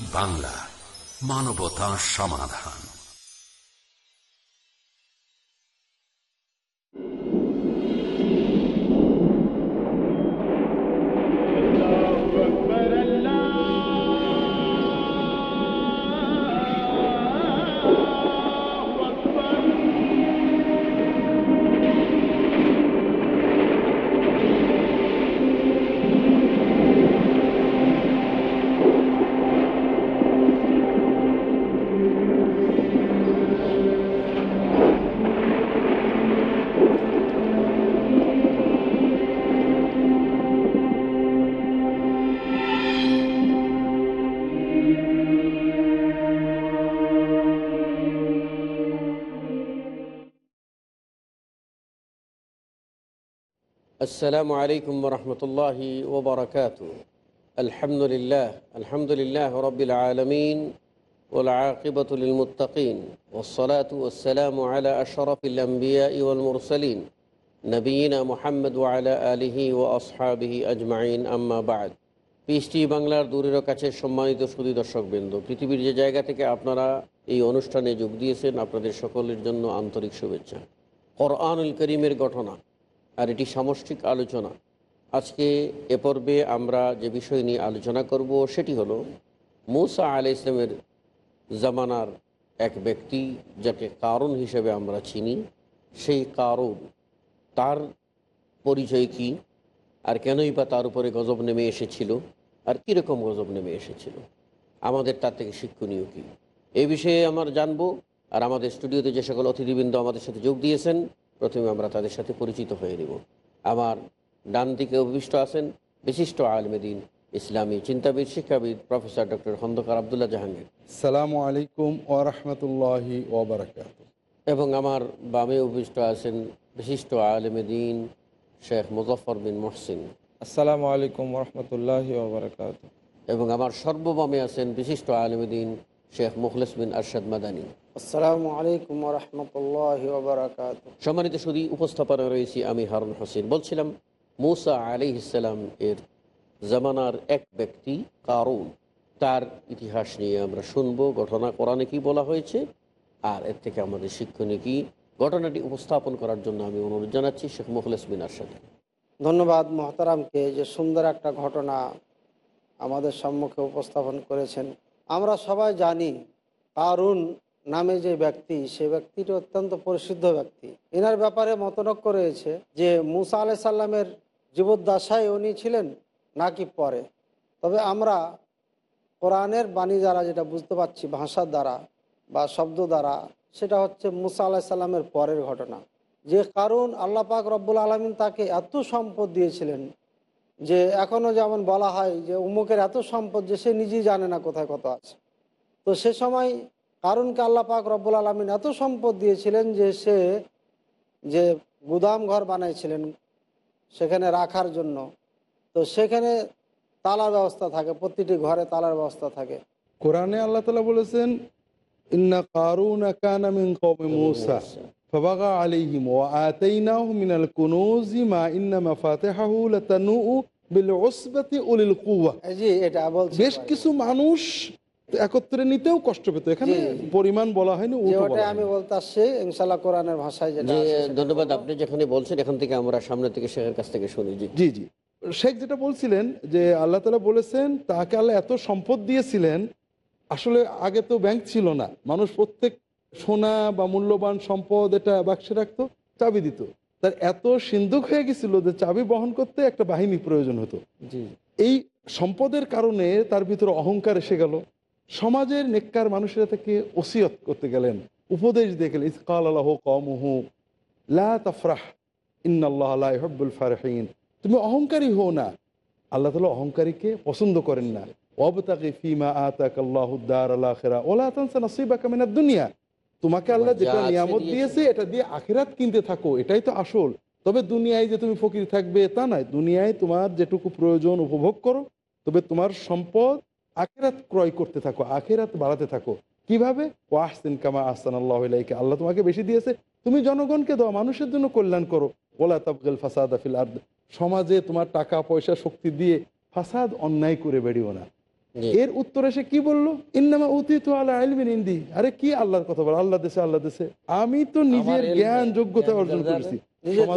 বাংলা মানবতা সমাধান। السلام عليكم ورحمة الله وبركاته الحمد لله الحمد لله رب العالمين والعاقبة للمتقين والصلاة والسلام على أشرف الأنبياء والمرسلين نبينا محمد وعلى آله وأصحابه أجمعين أما بعد পিএসটি বাংলার দূরের কাছে সম্মানিত সুদী দর্শকবৃন্দ পৃথিবীর যে জায়গা থেকে আপনারা এই অনুষ্ঠানে যোগ দিয়েছেন আপনাদের সকলের জন্য আন্তরিক শুভেচ্ছা কোরআনুল করিমের ঘটনা আর এটি সামষ্টিক আলোচনা। আজকে এ পর্বে আমরা যে বিষয় নিয়ে আলোচনা করব সেটি হলো, মৌসা আল ইসলামের জামানার এক ব্যক্তি যাকে কারণ হিসেবে আমরা চিনি, সেই কারণ তার পরিচয় কি, আর কেনই বা তার উপরে গজব নেমে এসেছিল, আর কীরকম গজব নেমে এসেছিল, আমাদের তার থেকে শিক্ষণীয় কী? এ বিষয়ে আমার জানব, আর আমাদের স্টুডিওতে যে সকল অতিথিবৃন্দ আমাদের সাথে যোগ দিয়েছেন প্রথমে আমরা তাদের সাথে পরিচিত হয়ে নেব। আমার ডান দিকে অভিষ্ট আছেন বিশিষ্ট আলমেদিন ইসলামী চিন্তাবিদ শিক্ষাবিদ প্রফেসর ডক্টর খন্দকার আবদুল্লাহ জাহাঙ্গীর। সালামু আলাইকুম ওরহমতুল্লাহি ওবরাকাত এবং আমার বামে অভিষ্ট আছেন বিশিষ্ট আলমেদিন শেখ মুজফর বিন মহসিন। আসসালামু আলাইকুম রহমতুল্লাহ ওবরাকাত এবং আমার সর্ববামে আছেন বিশিষ্ট আলমেদিন শেখ মুখলেস বিন আরশাদ মাদানী। আসসালামু আলাইকুম রহমতুল্লাহ ওবরাকাত সম্মানিত শুধু উপস্থাপনা রয়েছি আমি হারুন হোসেন। বলছিলাম মুসা আলি ইসালাম এর জামানার এক ব্যক্তি কারুন। তার ইতিহাস নিয়ে আমরা শুনব ঘটনা কোরআনে কি বলা হয়েছে আর এর থেকে আমাদের শিক্ষণীয় কি? ঘটনাটি উপস্থাপন করার জন্য আমি অনুরোধ জানাচ্ছি শেখ মুখলেস বিন আরশাদ ধন্যবাদ মহতারামকে যে সুন্দর একটা ঘটনা আমাদের সম্মুখে উপস্থাপন করেছেন। আমরা সবাই জানি কারুন নামে যে ব্যক্তি, সে ব্যক্তিটি অত্যন্ত পরিশুদ্ধ ব্যক্তি। এনার ব্যাপারে মতনক্য রয়েছে যে মুসা আলাই সাল্লামের জীবদ্দশায় উনি ছিলেন নাকি পরে। তবে আমরা কোরআনের বাণী দ্বারা যেটা বুঝতে পারছি ভাষার দ্বারা বা শব্দ দ্বারা, সেটা হচ্ছে মুসা আলাহ সাল্লামের পরের ঘটনা। যে কারণ আল্লাহ পাক রব্বুল আলমিন তাকে এত সম্পদ দিয়েছিলেন যে এখনও যেমন বলা হয় যে উমুকের এত সম্পদ যে সে নিজেই জানে না কোথায় কত আছে। তো সে সময় কারণকে আল্লাহ পাক রব্বুল আলমিন এত সম্পদ দিয়েছিলেন যে সে যে গুদাম ঘর বানাইছিলেন সেখানে রাখার জন্য তো সেখানে তালার ব্যবস্থা থাকে প্রতিটি ঘরে তালার ব্যবস্থা থাকে। কোরআনে আল্লাহ তালা বলেছেন ইন্না কারুন কানা মিন কওমি মূসা। ফাবাগা আলাইহিম ওয়া আতাইনাহু মিনাল কুনুজি মা ইন্না মাফাতিহাহু লাতানুউ বিল উসবাতি উলিল কুওয়া জি এটা বলছি বেশ কিছু মানুষ একত্রে নিতেও কষ্ট পেত। এখানে পরিমাণ বলা হয়নি ওটা আমি হয়নি। বলতে আসছি কোরআনের ভাষায় যেটা ধন্যবাদ আপনি যেখানে বলছেন এখান থেকে আমরা সামনে থেকে শেখের কাছ থেকে শুনি জি। জি জি। শেখ যেটা বলছিলেন যে আল্লাহ তালা বলেছেন তাকে আল্লাহ এত সম্পদ দিয়েছিলেন আসলে আগে তো ব্যাংক ছিল না। মানুষ প্রত্যেক সোনা বা মূল্যবান সম্পদ এটা বাক্সে রাখতো চাবি দিত। তার এত সিন্ধুক হয়ে গেছিল যে চাবি বহন করতে একটা বাহিনী প্রয়োজন হতো। জি। এই সম্পদের কারণে তার ভিতরে অহংকার এসে গেল। সমাজের নেককার মানুষেরা তাকে ওসিয়ত করতে গেলেন উপদেশ দিয়ে গেলেন ইসকাল আল্লাহ কমহু লা তাফরাহ ইন্নাল্লাহ লা ইউহিব্বুল ফারিহিন। তুমি অহংকারী হও না। আল্লাহ তাআলা অহংকারীকে পছন্দ করেন না। ওয়াবতাগি ফিমা আতাকাল্লাহু দারাল আখিরা ওয়ালা তানসা নাসিবাকা মিনাদ দুনিয়া। তোমাকে আল্লাহ যেটা নিয়ামত দিয়েছে। এটা দিয়ে আখিরাত কিনতে থাকো এটাই তো আসল। তবে দুনিয়ায় যে তুমি ফকির থাকবে তা নয়। দুনিয়ায় তোমার যেটুকু প্রয়োজন উপভোগ করো তবে তোমার সম্পদ আখেরাত ক্রয় করতে থাকো আখেরাত বাড়াতে থাকো। কীভাবে? ওয়াহসিন কামা আহসান আল্লাহ ইলাইকা। আল্লাহ তোমাকে বেশি দিয়েছে তুমি জনগণকে দাও মানুষের জন্য কল্যাণ করো। ওলা তাবগেল ফাসাদ আফিল আর্দ। সমাজে তোমার টাকা পয়সা শক্তি দিয়ে ফাসাদ অন্যায় করে বেরিও না। এর উত্তরে সে কি বলল? ইন্নামা উতি তো আল্লাহ আলমিন ইন্দি। আরে কি আল্লাহর কথা বল? আল্লাহ দেশে আল্লাহ দেশে। আমি তো নিজের জ্ঞান যোগ্যতা অর্জন করেছি।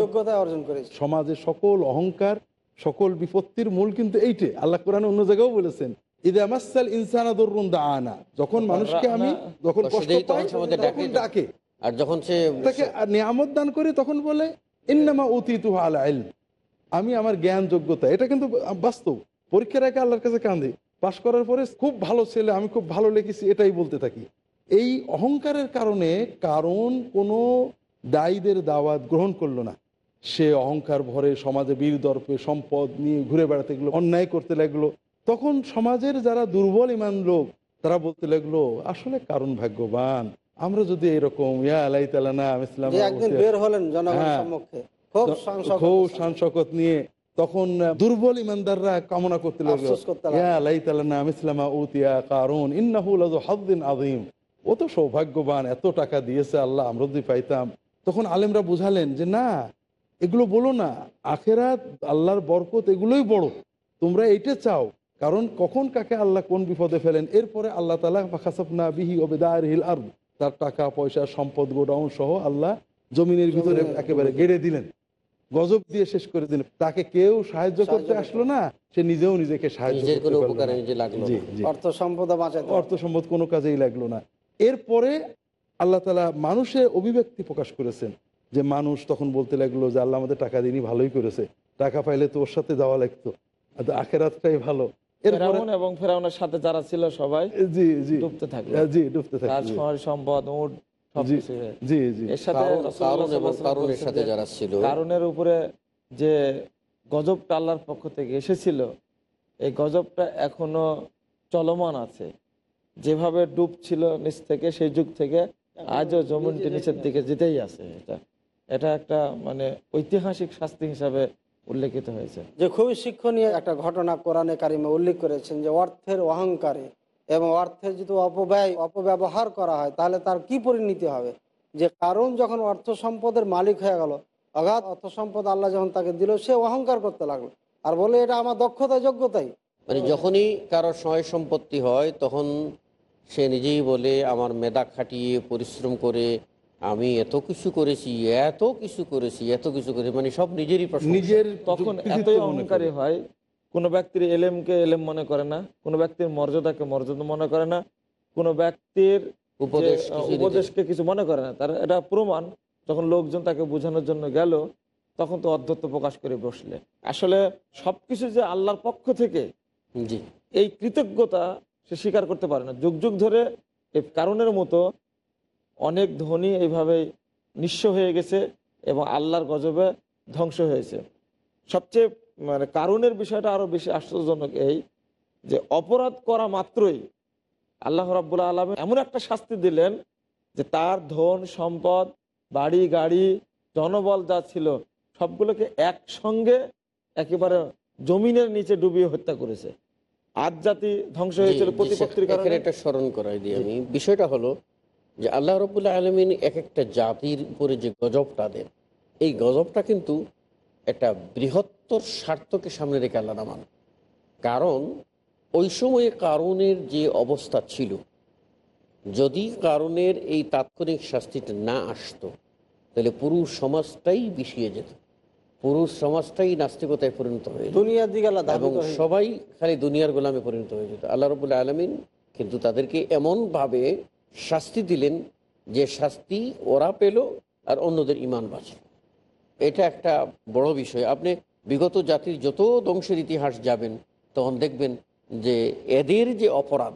যোগ্যতা অর্জন করেছে। সমাজে সকল অহংকার সকল বিপত্তির মূল কিন্তু এইটে। আল্লাহ কোরআন অন্য জায়গাও বলেছেন ইদে ইনসানা দরুন আনা যখন মানুষকে আমি যখন কষ্ট কষ্ট দেই, তখন পাই তখন ডাকে। ডাকে। আর যখন সে তাকে নিয়ামত দান করে তখন বলে ইন্নামা অতি তু আলা আমি আমার জ্ঞান যোগ্যতা এটা কিন্তু বাস্তব। পরীক্ষার আগে আল্লাহর কাছে কান্দে পাশ করার পরে খুব ভালো ছেলে আমি খুব ভালো লিখেছি এটাই বলতে থাকি। এই অহংকারের কারণে কারণ কোনো দায়ীদের দাওয়াত গ্রহণ করল না। সে অহংকার ভরে সমাজে বীর দর্পে সম্পদ নিয়ে ঘুরে বেড়াতে গেলো অন্যায় করতে লাগল। তখন সমাজের যারা দুর্বল ইমান লোক তারা বলতে লাগল আসলে কারণ ভাগ্যবান আমরা যদি এরকম ইয়া আলাই তালানা ইসলাম হ্যাঁ। খুব শকত নিয়ে তখন দুর্বল ইমানদাররা কামনা করতে লাগল আযীম। ও তো সৌভাগ্যবান এত টাকা দিয়েছে আল্লাহ আমরা যদি পাইতাম। তখন আলেমরা বুঝালেন যে না এগুলো বলো না আখেরাত আল্লাহর বরকত এগুলোই বড় তোমরা এইটা চাও। কারণ কখন কাকে আল্লাহ কোন বিপদে ফেলেন? এরপরে আল্লাহ তালা বিহি ওবেদার হিল আর তার টাকা পয়সা সম্পদ গোডাউন সহ আল্লাহ জমিনের ভিতরে একেবারে গেড়ে দিলেন। গজব দিয়ে শেষ করে দিলেন তাকে কেউ সাহায্য করতে আসলো না সে নিজেও নিজেকে সাহায্য অর্থ সম্পদ অর্থ সম্পদ কোনো কাজেই লাগল না। এরপরে আল্লাহ তালা মানুষে অভিব্যক্তি প্রকাশ করেছেন যে মানুষ তখন বলতে লাগল যে আল্লাহ আমাদের টাকা দিনই ভালোই করেছে। টাকা পাইলে তো ওর সাথে যাওয়া লাগতো। আখেরাতটাই ভালো। এরপরে ফেরাউন এবং ফেরাউনের সাথে যারা ছিল সবাই জি জি। ডুবতে থাকল। জি ডুবতে থাকবে সম্পদ জি জি এর সাথে কারণের সাথে যারা ছিল। কারণের উপরে যে গজবটা আল্লাহর পক্ষ থেকে এসেছিল এই গজবটা এখনও চলমান আছে। যেভাবে ডুব ছিল নিচ থেকে সেই যুগ থেকে আজও জমিনটি নিচের দিকে যেতেই আছে এটা। এটা একটা মানে ঐতিহাসিক শাস্তি হিসাবে উল্লেখিত হয়েছে। যে খুবই শিক্ষণীয় একটা ঘটনা কোরআনে কারিমে উল্লেখ করেছেন যে অর্থের অহংকারে এবং অর্থের যদি অপব্যয় অপব্যবহার করা হয় তাহলে তার কি পরিণতি হবে? যে কারণ যখন অর্থ সম্পদের মালিক হয়ে গেল অগাধ অর্থ সম্পদ আল্লাহ যখন তাকে দিল সে অহংকার করতে লাগল। আর বলে এটা আমার দক্ষতা যোগ্যতাই। মানে যখনই কারও সয় সম্পত্তি হয় তখন সে নিজেই বলে আমার মেধা খাটিয়ে পরিশ্রম করে আমি এত কিছু করেছি এত কিছু করেছি এত কিছু করেছি। মানে সব নিজেরই নিজের তখন এতই অহংকারী হয় কোনো ব্যক্তির এলেমকে এলেম মনে করে না কোনো ব্যক্তির মর্যাদাকে মর্যাদা মনে করে না কোনো ব্যক্তির উপদেশকে কিছু মনে করে না। তার এটা প্রমাণ যখন লোকজন তাকে বোঝানোর জন্য গেল তখন তো অধ্যত্ব প্রকাশ করে বসলে। আসলে সবকিছু যে আল্লাহর পক্ষ থেকে জি। এই কৃতজ্ঞতা সে স্বীকার করতে পারে না। যুগ যুগ ধরে এই কারণের মতো অনেক ধনী এইভাবে নিঃস্ব হয়ে গেছে এবং আল্লাহর গজবে ধ্বংস হয়েছে। সবচেয়ে মানে কারণের বিষয়টা আরও বেশি আশ্চর্যজনক এই যে অপরাধ করা মাত্রই আল্লাহ রাবুল্লাহ আলম এমন একটা শাস্তি দিলেন যে তার ধন সম্পদ বাড়ি গাড়ি জনবল যা ছিল সবগুলোকে একসঙ্গে একেবারে জমিনের নিচে ডুবিয়ে হত্যা করেছে। আজ জাতি ধ্বংস হয়েছিল প্রতিপত্তির কারণে। একটা স্মরণ করাই দিই আমি। বিষয়টা হলো যে আল্লাহ রবুল্লাহ আলমিন এক একটা জাতির উপরে যে গজবটা দেন এই গজবটা কিন্তু একটা বৃহত্তর স্বার্থকে সামনে রেখে আল্লাহ নামান কারণ ওই সময়ে কারণের যে অবস্থা ছিল যদি কারণের এই তাৎক্ষণিক শাস্তিটা না আসতো তাহলে পুরুষ সমাজটাই বিষিয়ে যেত। পুরুষ সমাজটাই নাস্তিকতায় পরিণত হয়ে দুনিয়ার দিকে আল্লাহ এবং সবাই খালি দুনিয়ার গোলামে পরিণত হয়ে যেত। আল্লাহ রবুল্লা আলমিন কিন্তু তাদেরকে এমনভাবে শাস্তি দিলেন যে শাস্তি ওরা পেল আর অন্যদের ইমান বাঁচল। এটা একটা বড় বিষয়। আপনি বিগত জাতির যত ধ্বংসের ইতিহাস যাবেন, তখন দেখবেন যে এদের যে অপরাধ,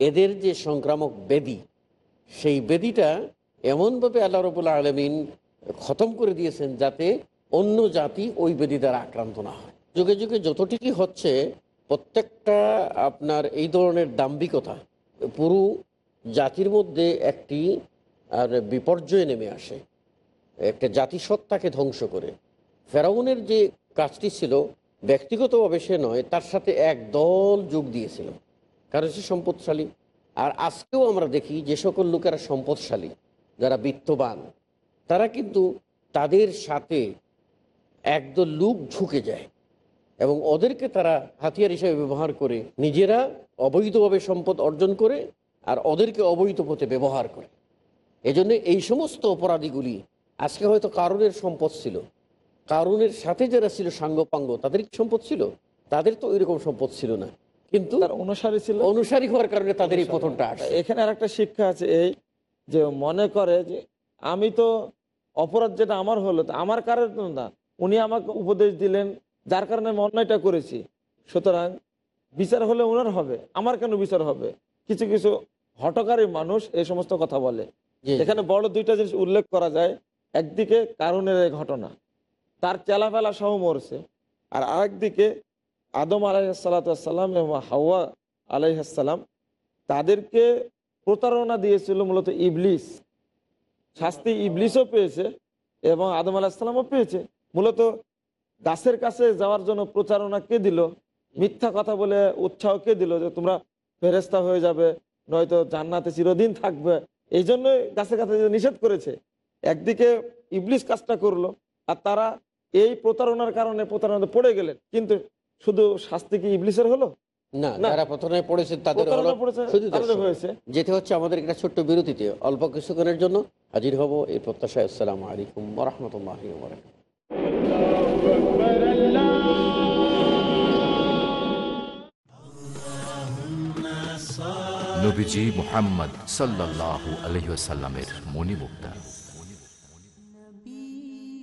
এদের যে সংক্রামক বেদি, সেই বেদিটা এমনভাবে আল্লাহ রবুল্লা আলমিন খতম করে দিয়েছেন যাতে অন্য জাতি ওই বেদি দ্বারা আক্রান্ত না হয়। যুগে যুগে যতটুকুই হচ্ছে, প্রত্যেকটা আপনার এই ধরনের দাম্ভিকতা পুরো জাতির মধ্যে একটি আর বিপর্যয় নেমে আসে। একটা জাতিসত্তাকে ধ্বংস করে। ফেরাউনের যে কাজটি ছিল ব্যক্তিগতভাবে সে নয়, তার সাথে এক দল যোগ দিয়েছিল। কারণ সে সম্পদশালী। আর আজকেও আমরা দেখি যে সকল লোকেরা সম্পদশালী, যারা বিত্তবান, তারা কিন্তু তাদের সাথে একদল লোক ঝুঁকে যায় এবং ওদেরকে তারা হাতিয়ার হিসেবে ব্যবহার করে নিজেরা অবৈধভাবে সম্পদ অর্জন করে আর ওদেরকে অবৈধ পথে ব্যবহার করে। এজন্য এই সমস্ত অপরাধীগুলি আজকে হয়তো কারণের সম্পদ ছিল। কারণের সাথে যারা ছিল সাঙ্গপাঙ্গ তাদের সম্পদ ছিল? তাদের তো ওইরকম সম্পদ ছিল না। কিন্তু তার অনুসারী ছিল। অনুসারী হওয়ার কারণে তাদের এই পতনটা আসে। এখানে আর একটা শিক্ষা আছে এই যে মনে করে যে আমি তো অপরাধ যেটা আমার হলো তা আমার কারণ না। উনি আমাকে উপদেশ দিলেন যার কারণে আমি অন্যায়টা করেছি। সুতরাং বিচার হলে ওনার হবে আমার কেন বিচার হবে? কিছু কিছু হটকারী মানুষ এই সমস্ত কথা বলে। এখানে বড় দুইটা জিনিস উল্লেখ করা যায়। একদিকে কারণের এই ঘটনা। তার চেলাফেলা সহ মরছে। আর আরেকদিকে আদম আলাইসাল্লাম এবং হাওয়া আলাইহাসাল্লাম তাদেরকে প্রতারণা দিয়েছিল মূলত ইবলিস। শাস্তি ইবলিসও পেয়েছে এবং আদম আলাহিসাল্লামও পেয়েছে। মূলত গাছের কাছে যাওয়ার জন্য প্রচারণা কে দিল? মিথ্যা কথা বলে উৎসাহ কে দিল যে তোমরা ফেরেস্তা হয়ে যাবে, নয়তো জান্নাতে চিরদিন থাকবে? এই জন্যই গাছের কাছে নিষেধ করেছে। একদিকে ইবলিস কাজটা করল, আর তারা এই প্রতারণার কারণে প্রতারণাতে পড়ে গেলেন কিন্তু শুধু শাস্তি কি ইবলিসের হলো? না। যারা পড়েছে তাদের প্রতারণা। হয়েছে। যেতে হচ্ছে আমাদের একটা ছোট্ট বিরতিতে। অল্প কিছুক্ষণের জন্য হাজির হব এই প্রত্যাশায়। আসসালামু আলাইকুম রহমতুল্লাহ নবীজি মোহাম্মদ মণিমুক্তা।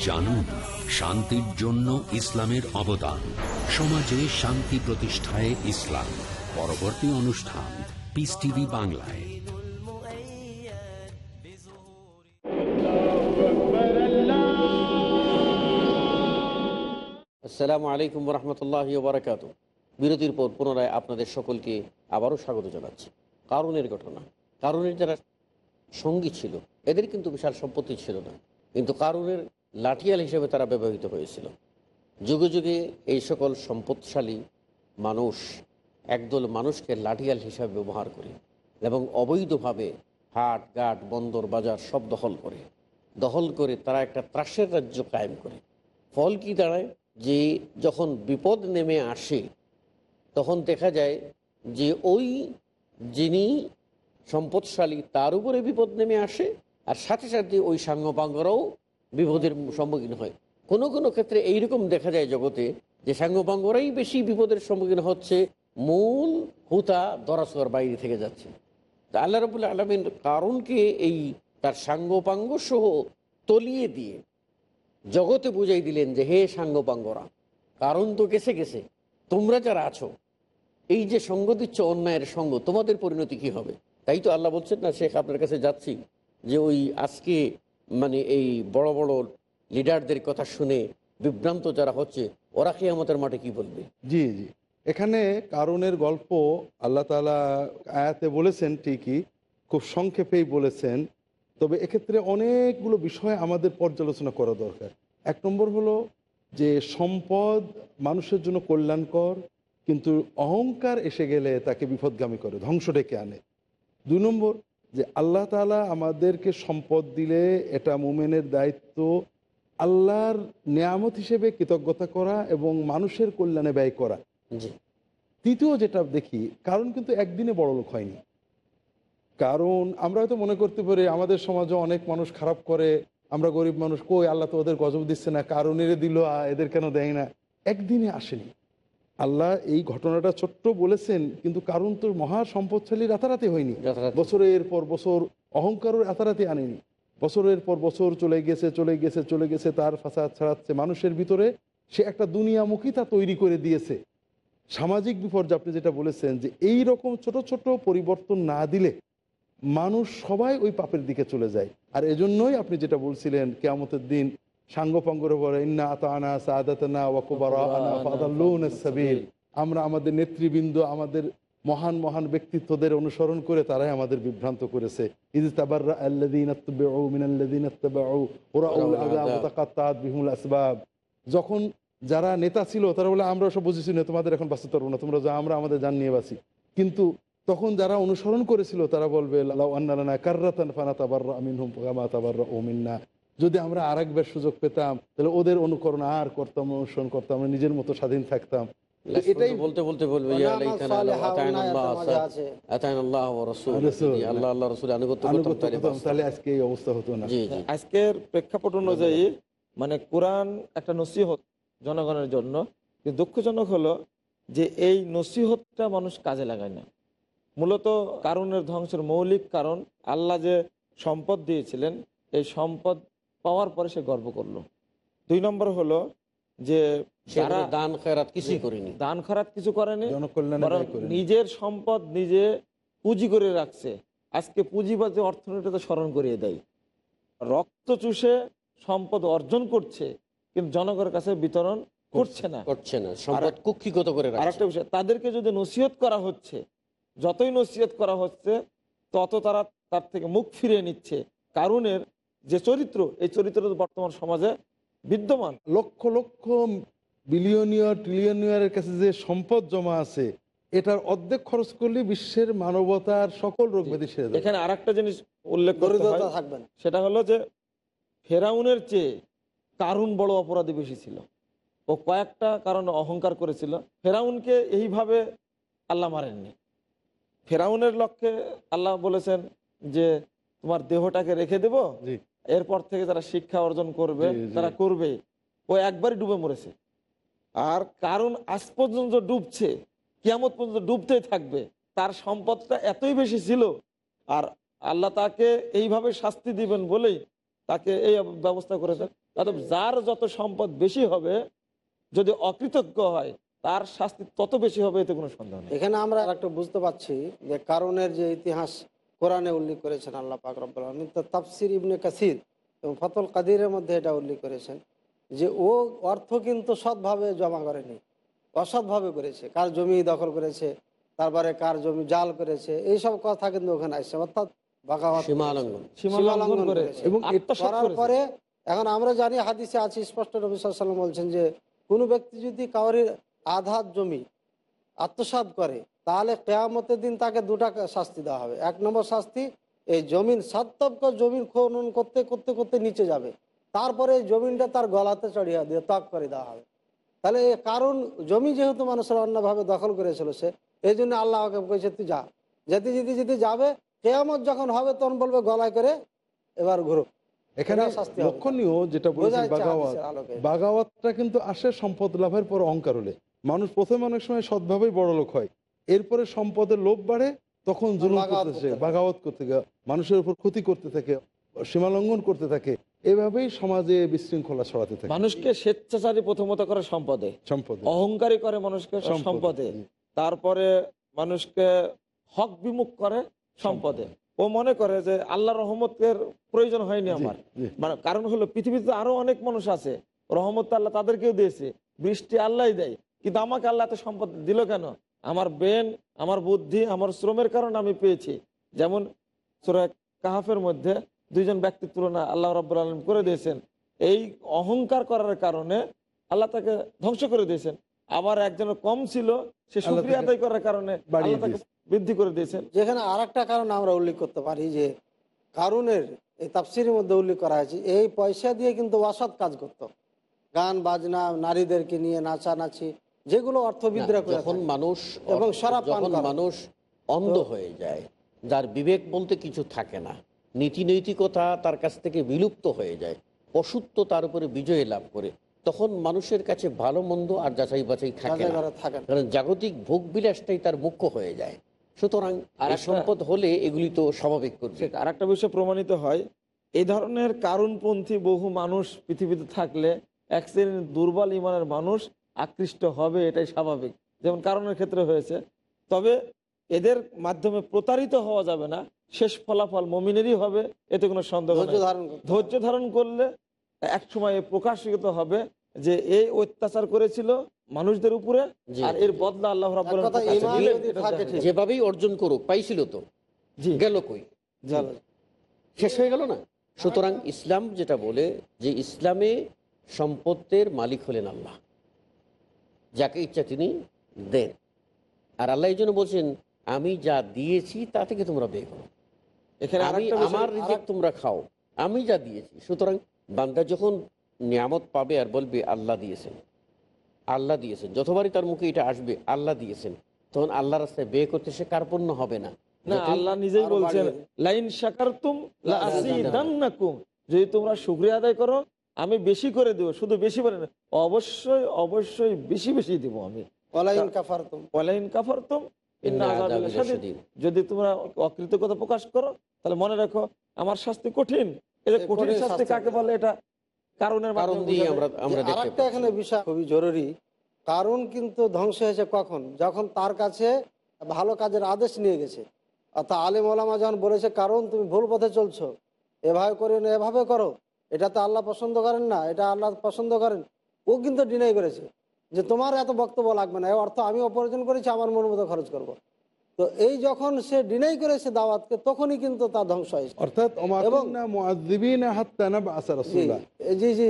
জানুন শান্তির জন্য ইসলামের অবদান। সমাজে শান্তি প্রতিষ্ঠায় ইসলাম। পরবর্তী অনুষ্ঠান পিস টিভি বাংলায়। আসসালামু আলাইকুম রহমতুল্লাহ বারাকাত বিরতির পর পুনরায় আপনাদের সকলকে আবারও স্বাগত জানাচ্ছি। কারণের ঘটনা। কারণের যারা সঙ্গী ছিল, এদের কিন্তু বিশাল সম্পত্তি ছিল না। কিন্তু কারণের লাঠিয়াল হিসেবে তারা ব্যবহৃত হয়েছিল। যুগে যুগে এই সকল সম্পদশালী মানুষ একদল মানুষকে লাঠিয়াল হিসাবে ব্যবহার করে এবং অবৈধভাবে হাট, ঘাট, বন্দর, বাজার সব দখল করে। দখল করে তারা একটা ত্রাসের রাজ্য কায়েম করে। ফল কি দাঁড়ায়? যে যখন বিপদ নেমে আসে, তখন দেখা যায় যে ওই যিনি সম্পদশালী, তার উপরে বিপদ নেমে আসে, আর সাথে সাথে ওই সাঙ্গপাঙ্গরাও বিপদের সম্মুখীন হয়। কোনো কোনো ক্ষেত্রে এইরকম দেখা যায় জগতে যে সাঙ্গপাঙ্গরাই বেশি বিপদের সম্মুখীন হচ্ছে, মূল হুতা দরাসর বাইরে থেকে যাচ্ছে। আল্লাহ রবুল্লা আলমিন কারণকে এই তার সাঙ্গপাঙ্গ সহ তলিয়ে দিয়ে জগতে বুঝাই দিলেন যে, হে সাঙ্গপাঙ্গরা, কারণ তো গেছে গেছে, তোমরা যারা আছো, এই যে সঙ্গ দিচ্ছ অন্যায়ের সঙ্গ, তোমাদের পরিণতি কি হবে? তাই তো আল্লাহ বলছেন, না, শেখ, আপনার কাছে যাচ্ছি যে ওই আজকে মানে এই বড় বড় লিডারদের কথা শুনে বিভ্রান্ত যারা হচ্ছে, ওরা কি আমাদের মাঠে কি বলবে? জি জি। এখানে কারণের গল্প আল্লাহ তালা আয়াতে বলেছেন ঠিকই, খুব সংক্ষেপেই বলেছেন। তবে এক্ষেত্রে অনেকগুলো বিষয় আমাদের পর্যালোচনা করা দরকার। এক নম্বর হলো যে সম্পদ মানুষের জন্য কল্যাণকর, কিন্তু অহংকার এসে গেলে তাকে বিপদগামী করে, ধ্বংস ডেকে আনে। দুই নম্বর যে আল্লাহ তালা আমাদেরকে সম্পদ দিলে এটা মোমেনের দায়িত্ব। আল্লাহর নিয়ামত হিসেবে কৃতজ্ঞতা করা এবং মানুষের কল্যাণে ব্যয় করা। তৃতীয় যেটা দেখি কারণ কিন্তু একদিনে বড় লোক হয়নি। কারণ আমরা হয়তো মনে করতে পারি আমাদের সমাজে অনেক মানুষ খারাপ করে আমরা গরিব মানুষ কই আল্লাহ তো ওদের গজব দিচ্ছে না কারণের দিল আ, এদের কেন দেয় না? একদিনে আসেনি। আল্লাহ এই ঘটনাটা ছোট্ট বলেছেন কিন্তু কারণ তো মহা সম্পদশালী রাতারাতি হয়নি। বছরের পর বছর অহংকারও রাতারাতি আনেনি। বছরের পর বছর চলে গেছে চলে গেছে চলে গেছে তার ফাসাদ ছাড়াচ্ছে মানুষের ভিতরে। সে একটা দুনিয়ামুখী তা তৈরি করে দিয়েছে। সামাজিক বিপর্যয় আপনি যেটা বলেছেন যে এই রকম ছোট ছোট পরিবর্তন না দিলে মানুষ সবাই ওই পাপের দিকে চলে যায়। আর এজন্যই আপনি যেটা বলছিলেন কেয়ামতের দিন সাঙ্গপাঙ্গরে বলে ইন্না আতানা সাদাতানা ওয়াকুবারা সাবিল। আমরা আমাদের নেতৃবৃন্দ আমাদের মহান মহান ব্যক্তিত্বদের অনুসরণ করে তারাই আমাদের বিভ্রান্ত করেছে। ইজ তাবাররা আযাব বিহুমুল আসবাব। যখন যারা নেতা ছিল তারা বলে আমরা সব বুঝেছি না তোমাদের এখন বাঁচতে পারব না তোমরা যা আমরা আমাদের জান নিয়ে বাঁচি। কিন্তু তখন যারা অনুসরণ করেছিল তারা বলবে লাউ আন্নালানা কাররাতান ফানা তাবাররা মিনহুম কামা তাবাররা মিন্না। যদি আমরা আর একবার সুযোগ পেতাম তাহলে ওদের অনুকরণ আর করতাম অনুসরণ করতাম আমরা নিজের মতো স্বাধীন থাকতাম। এটাই বলতে বলতে বলবে ইয়া তাহলে আজকে এই অবস্থা হতো না। জি আজকের প্রেক্ষাপট অনুযায়ী মানে কোরআন একটা নসিহত জনগণের জন্য দুঃখজনক হলো যে এই নসিহতটা মানুষ কাজে লাগায় না। মূলত কারণের ধ্বংসের মৌলিক কারণ আল্লাহ যে সম্পদ দিয়েছিলেন এই সম্পদ পাওয়ার পরে সে গর্ব করল। দুই নম্বর হলো যে যারা দান খেরাত কিছুই করিনি। দান খরাত কিছু করেনি নিজের সম্পদ নিজে পুঁজি করে রাখছে। আজকে পুঁজিবাদী অর্থনীতিতে স্মরণ করিয়ে দেয়। রক্ত চুষে সম্পদ অর্জন করছে কিন্তু জনগণের কাছে বিতরণ করছে না। করছে না সম্পদ কুক্ষিগত করে আর রাখছে। একটা বিষয় তাদেরকে যদি নসিহত করা হচ্ছে যতই নসিহত করা হচ্ছে তত তারা তার থেকে মুখ ফিরিয়ে নিচ্ছে। কারণের যে চরিত্র এই চরিত্র বর্তমান সমাজে বিদ্যমান। লক্ষ লক্ষ বিলিয়নিয়র ট্রিলিয়নিয়রের কাছে যে সম্পদ জমা আছে এটার অর্ধেক খরচ করলে বিশ্বের মানবতার সকল রোগ ব্যাধি সেরে যাবে। এখানে আর জিনিস উল্লেখ থাকবে সেটা হলো যে ফেরাউনের চেয়ে কারুন বড় অপরাধী বেশি ছিল। ও কয়েকটা কারণে অহংকার করেছিল। ফেরাউনকে এইভাবে আল্লাহ মারেননি। ফেরাউনের লক্ষ্যে আল্লাহ বলেছেন যে তোমার দেহটাকে রেখে দেব জি। এরপর থেকে যারা শিক্ষা অর্জন করবে। তারা করবে। ও একবারই ডুবে মরেছে। আর কারণ আজ পর্যন্ত ডুবছে কিয়ামত পর্যন্ত ডুবতেই থাকবে তার সম্পদটা এতই বেশি ছিল। আর আল্লাহ তাকে এইভাবে শাস্তি দিবেন বলেই তাকে এই ব্যবস্থা করেছেন। অর্থাৎ যার যত সম্পদ বেশি হবে যদি অকৃতজ্ঞ হয় তার শাস্তি তত বেশি হবে এতে কোনো সন্দেহ নেই। এখানে আমরা একটা বুঝতে পারছি যে কারণের যে ইতিহাস কোরআনে উল্লেখ করেছেন আল্লাহ পাক রব্বুল আলমিন। তো তাফসির ইবনে কাসির এবং ফতল কাদিরের মধ্যে এটা উল্লেখ করেছেন যে ও অর্থ কিন্তু সৎভাবে জমা করেনি অসৎভাবে করেছে। কার জমি দখল করেছে তারপরে কার জমি জাল করেছে এইসব কথা কিন্তু ওখানে আসছে। অর্থাৎ। পরে এখন আমরা জানি হাদিসে আছে স্পষ্ট নবী সাল্লাম বলছেন যে কোনো ব্যক্তি যদি কাউরির আধার জমি আত্মসাৎ করে তাহলে কেয়ামতের দিন তাকে দুটা শাস্তি দেওয়া হবে। এক নম্বর শাস্তি এই জমিন সাতব্য জমিন খনন করতে করতে করতে নিচে যাবে। তারপরে এই জমিনটা তার গলাতে চড়িয়ে দিয়ে ত্যাগ করে দেওয়া হবে। তাহলে কারণ জমি যেহেতু মানুষের অন্যভাবে দখল করেছিল সে এই জন্য আল্লাহ ওকে তুই যা। যেতে যেতে যেতে যাবে কেয়ামত যখন হবে তখন বলবে গলায় করে এবার ঘুরো। এখানে। লক্ষণীয় যেটা বলেছেন বাগাওয়াত। বাগাওয়াতটা কিন্তু আসে সম্পদ লাভের পর অহংকার হলে। মানুষ প্রথমে অনেক সময় সৎভাবেই বড় লোক হয়। এরপরে সম্পদের লোভ বাড়ে তখন জুলুম করতেছে করতে থাকে। বাগাওয়াত করতে মানুষের উপর ক্ষতি করতে থাকে সীমালঙ্ঘন করতে থাকে এভাবেই সমাজে বিশৃঙ্খলা ছড়াতে থাকে। মানুষকে স্বেচ্ছাচারী প্রথমত করে সম্পদে সম্পদ। অহংকারী করে মানুষকে সম্পদে। তারপরে মানুষকে হক বিমুখ করে সম্পদে। ও মনে করে যে আল্লাহ রহমতের প্রয়োজন হয়নি আমার। মানে কারণ হলো পৃথিবীতে আরও অনেক মানুষ আছে রহমত আল্লাহ তাদেরকেও দিয়েছে বৃষ্টি আল্লাহই দেয় কিন্তু আমাকে আল্লাহ এত সম্পদ দিল কেন? আমার বেন আমার বুদ্ধি আমার শ্রমের কারণে আমি পেয়েছি। যেমন সুরা কাহাফের মধ্যে দুইজন ব্যক্তির তুলনা আল্লাহ রব্বুল আলম করে দিয়েছেন। এই অহংকার করার কারণে আল্লাহ তাকে ধ্বংস করে দিয়েছেন। আবার একজনের কম ছিল সে সুক্রিয়া আদায় করার কারণে বাড়িয়ে বৃদ্ধি করে দিয়েছেন। যেখানে আর একটা কারণ আমরা উল্লেখ করতে পারি যে কারণের এই তাফসিরের মধ্যে উল্লেখ করা হয়েছে এই পয়সা দিয়ে কিন্তু অসৎ কাজ করত। গান বাজনা নারীদেরকে নিয়ে নাচানাচি যেগুলো অর্থবিদরা যখন মানুষ এবং সারা যখন মানুষ অন্ধ হয়ে যায় যার বিবেক বলতে কিছু থাকে না নীতি নৈতিকতা তার কাছ থেকে বিলুপ্ত হয়ে যায় পশুত্ব তার উপরে বিজয় লাভ করে তখন মানুষের কাছে ভালো মন্দ আর যাচাই বাছাই থাকে না। কারণ জাগতিক ভোগ বিলাসটাই তার মুখ্য হয়ে যায়। সুতরাং আর সম্পদ হলে এগুলি তো স্বাভাবিক করবে। আর একটা বিষয় প্রমাণিত হয় এই ধরনের কারণপন্থী বহু মানুষ পৃথিবীতে থাকলে এক শ্রেণির দুর্বল ইমানের মানুষ আকৃষ্ট হবে এটাই স্বাভাবিক। যেমন কারণের ক্ষেত্রে হয়েছে। তবে এদের মাধ্যমে প্রতারিত হওয়া যাবে না। শেষ ফলাফল মমিনেরই হবে এতে কোনো সন্দেহ ধৈর্য ধারণ করলে এক সময় প্রকাশিত হবে যে এই অত্যাচার করেছিল মানুষদের উপরে আর এর বদলা আল্লাহ। যেভাবেই অর্জন করুক পাইছিল তো। গেল কই? শেষ হয়ে গেল না? সুতরাং ইসলাম যেটা বলে যে ইসলামে সম্পত্তির মালিক হলেন আল্লাহ। যাকে ইচ্ছা তিনি দেন। আর আল্লাহ এই জন্য বলছেন আমি যা দিয়েছি তা থেকে তোমরা বের করো। এখানে আমি আমার রিজেক তোমরা খাও। আমি যা দিয়েছি। সুতরাং বান্দা যখন নিয়ামত পাবে আর বলবে আল্লাহ দিয়েছেন। আল্লাহ দিয়েছেন। যতবারই তার মুখে এটা আসবে আল্লাহ দিয়েছেন। তখন আল্লাহ রাস্তায় বে করতে সে কার্পণ্য হবে না। না আল্লাহ নিজেই বলছেন লাইন শাকারতুম লা লা যদি তোমরা শুকরিয়া আদায় করো আমি বেশি করে দেব শুধু বেশি বলে না অবশ্যই অবশ্যই বেশি বেশি দেব আমি। কাফারতুম। যদি তোমরা অকৃতজ্ঞতা প্রকাশ করো তাহলে মনে রাখো আমার শাস্তি কঠিন। কঠিন শাস্তি। কাকে বলে? এটা কারণের আর একটা এখানে বিষয় খুবই জরুরি। কারণ কিন্তু ধ্বংস হয়েছে কখন? যখন তার কাছে ভালো কাজের আদেশ নিয়ে গেছে। অর্থাৎ আলিম ওলামা যখন বলেছে কারণ তুমি ভুল পথে চলছো এভাবে করে না এভাবে করো। এটা তো আল্লাহ পছন্দ করেন না এটা আল্লাহ পছন্দ করেন। ও কিন্তু ডিনাই করেছে যে তোমার এত বক্তব্য লাগবে না এ অর্থ আমি উপার্জন করেছি আমার মন মতো খরচ করব। তো এই যখন সে ডিনাই করেছে দাওয়াতকে তখনই কিন্তু তার ধ্বংস হয়েছে অর্থাৎ জি, জি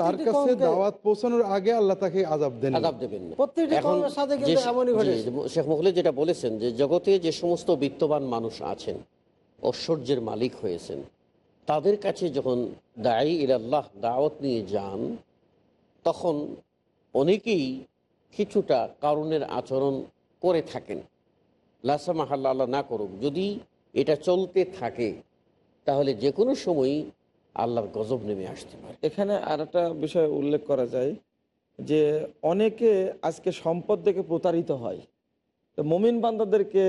তার কাছে দাওয়াত পৌঁছানোর আগে আল্লাহ তাকে আযাব দেন আজাব দেবেন না প্রত্যেকটি এখন কওমের সাথে কিন্তু এমনই ঘটেছে শেখ মুখলে যেটা বলেছেন যে জগতে যে সমস্ত বিত্তবান মানুষ আছেন ঐশ্বর্যের মালিক হয়েছেন তাদের কাছে যখন দায়ী ইলাল্লাহ দাওয়াত নিয়ে যান, তখন অনেকেই কিছুটা কারণের আচরণ করে থাকেন। লাসা মাহাল্লা আল্লাহ না করুক, যদি এটা চলতে থাকে, তাহলে যে কোনো সময়ই আল্লাহর গজব নেমে আসতে পারে। এখানে আর একটা বিষয় উল্লেখ করা যায় যে, অনেকে আজকে সম্পদ দেখে প্রতারিত হয়। তো মমিন বান্দাদেরকে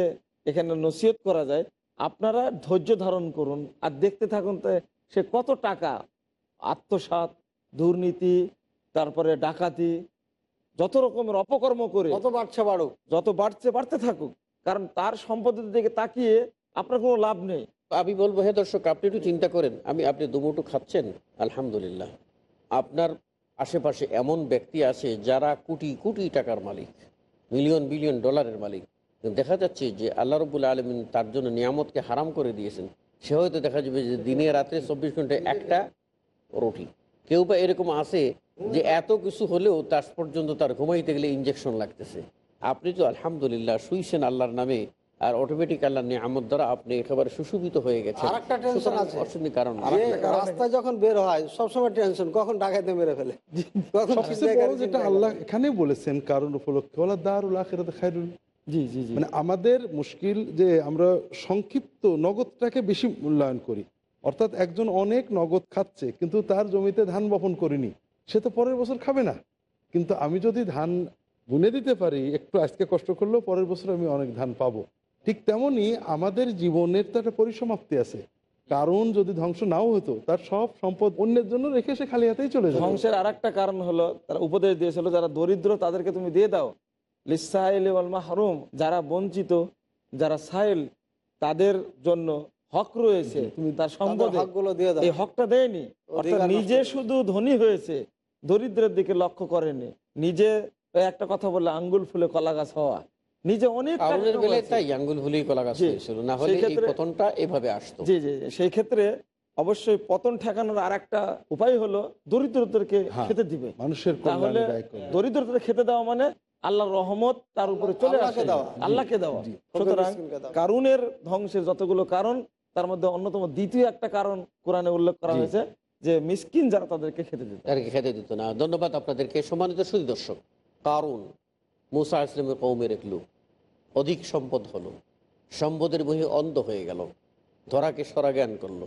এখানে নসিহত করা যায় আপনারা ধৈর্য ধারণ করুন আর দেখতে থাকুন তো সে কত টাকা। আত্মসাৎ দুর্নীতি তারপরে ডাকাতি যত রকমের অপকর্ম করে যত বাড়ছে বাড়ুক। যত বাড়ছে বাড়তে থাকুক। কারণ তার সম্পদের দিকে তাকিয়ে আপনার কোনো লাভ নেই। আমি বলব হে দর্শক আপনি একটু চিন্তা করেন। আমি আপনি দুমুটো খাচ্ছেন? আলহামদুলিল্লাহ। আপনার আশেপাশে এমন ব্যক্তি আছে যারা কোটি কোটি টাকার মালিক মিলিয়ন বিলিয়ন ডলারের মালিক। দেখা যাচ্ছে যে আল্লাহ রবুল্লা আলমিন তার জন্য নিয়ামতকে হারাম করে দিয়েছেন সে হয়তো দেখা যাবে যে দিনে রাত্রে চব্বিশ ঘন্টায় একটা রুটি কেউ বা এরকম আছে যে এত কিছু হলেও তার পর্যন্ত তার ঘুমাইতে গেলে ইঞ্জেকশন লাগতেছে আপনি তো আলহামদুলিল্লাহ শুইছেন আল্লাহর নামে আর অটোমেটিক আল্লাহর নিয়ামত দ্বারা আপনি একেবারে সুশোভিত হয়ে গেছেন আরেকটা টেনশন আছে। কারণ। রাস্তায় যখন বের হয় সবসময় টেনশন কখন ডাকাইতে মেরে ফেলে যেটা আল্লাহ। এখানে বলেছেন কারণ উপলক্ষে দারুল আখিরাত জি জি জি। মানে আমাদের মুশকিল যে আমরা সংক্ষিপ্ত নগদটাকে বেশি মূল্যায়ন করি। অর্থাৎ একজন অনেক নগদ খাচ্ছে কিন্তু তার জমিতে ধান বপন করিনি সে তো পরের বছর খাবে না। কিন্তু আমি যদি ধান বুনে দিতে পারি একটু আজকে কষ্ট করলেও পরের বছর আমি অনেক ধান পাবো। ঠিক তেমনি আমাদের জীবনের তো একটা পরিসমাপ্তি আছে। কারণ যদি ধ্বংস নাও হতো তার সব সম্পদ অন্যের জন্য রেখে সে খালি হাতেই চলে যাবে ধ্বংসের আর একটা কারণ হলো তারা উপদেশ দিয়েছিল যারা দরিদ্র তাদেরকে তুমি দিয়ে দাও। লিসাইল ওয়াল মাহরুম যারা বঞ্চিত যারা সাইল তাদের জন্য হক রয়েছে তার সম্পদে এই হকটা দেয়নি অর্থাৎ নিজে শুধু ধনী হয়েছে দরিদ্রের দিকে লক্ষ্য করেনি নিজে একটা কথা বললে আঙ্গুল ফুলে কলা গাছ হওয়া নিজে অনেক জি। জি। সেই ক্ষেত্রে অবশ্যই পতন ঠেকানোর আর একটা উপায় হলো দরিদ্রদেরকে হ্যাঁ। খেতে দিবে মানুষের তাহলে। দরিদ্রদের খেতে দেওয়া মানে আল্লাহর রহমত তার উপরে চলে আসে। আল্লাহকে দেওয়া। সুতরাং কারুনের ধ্বংসের যতগুলো কারণ তার মধ্যে অন্যতম দ্বিতীয় একটা কারণ কোরআনে উল্লেখ করা হয়েছে যে মিসকিন যারা তাদেরকে খেতে দিত। তাদেরকে খেতে দিত না। ধন্যবাদ আপনাদেরকে। সম্মানিত সুদী দর্শক কারণ মুসা ইসলামের কৌমের এক লোক। অধিক সম্পদ হলো। সম্পদের বহি অন্ধ হয়ে গেল। ধরাকে সরা জ্ঞান করল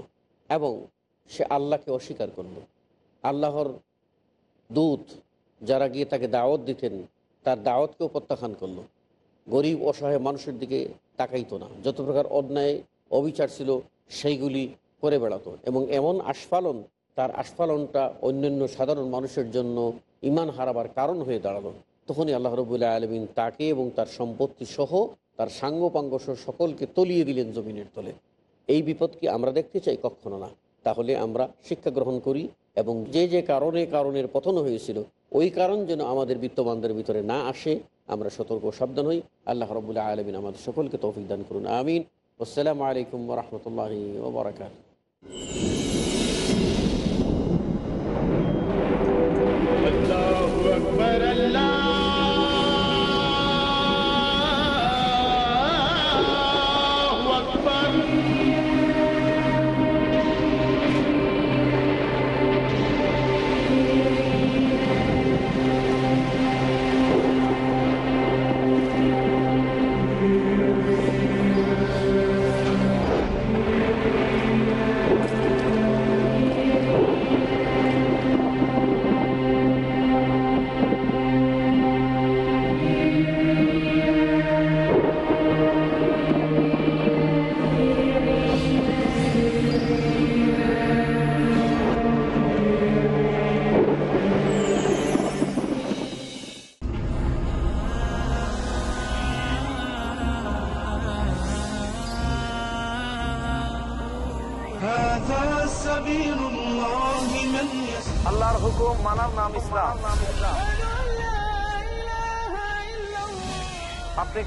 এবং সে আল্লাহকে অস্বীকার করল। আল্লাহর দূত যারা গিয়ে তাকে দাওয়াত দিতেন তার দাওয়াতকেও প্রত্যাখ্যান করল। গরিব, অসহায় মানুষের দিকে তাকাইতো না। যত প্রকার অন্যায়, অবিচার ছিল, সেইগুলি করে বেড়াতো। এবং এমন আস্ফালন, তার আস্ফালনটা অন্যান্য সাধারণ মানুষের জন্য ইমান হারাবার কারণ হয়ে দাঁড়াল। তখনই আল্লাহ রবুল্লাহ আলমিন তাকে এবং তার সম্পত্তি সহ তার সাঙ্গপাঙ্গ সহ সকলকে তলিয়ে দিলেন জমিনের তলে। এই বিপদ কি আমরা দেখতে চাই? কখনো না। তাহলে আমরা শিক্ষা গ্রহণ করি এবং যে যে কারণে কারণের পতন হয়েছিল ওই কারণ যেন আমাদের বিত্তবানদের ভিতরে না আসে। আমরা সতর্ক সাবধান হই। আল্লাহ রবুল্লাহ আলমিন আমাদের সকলকে তৌফিক দান করুন। আমিন। আসসালামু আলাইকুম রহমতুল্লাহ ওবরাকাত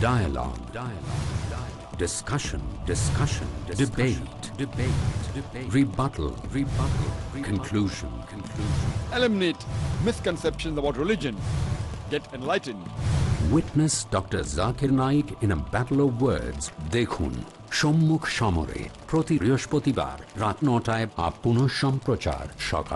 Dialogue. Dialogue. Dialogue. Discussion. Discussion. Debate. Debate. Debate. Rebuttal. Rebuttal. Conclusion. Conclusion. Eliminate misconceptions about religion. Get enlightened. Witness Dr. Zakir Naik in a battle of words. দেখুন সম্মুখ সমরে প্রতি বৃহস্পতিবার রাত নটায় আপ পুনঃ সম্প্রচার সকাল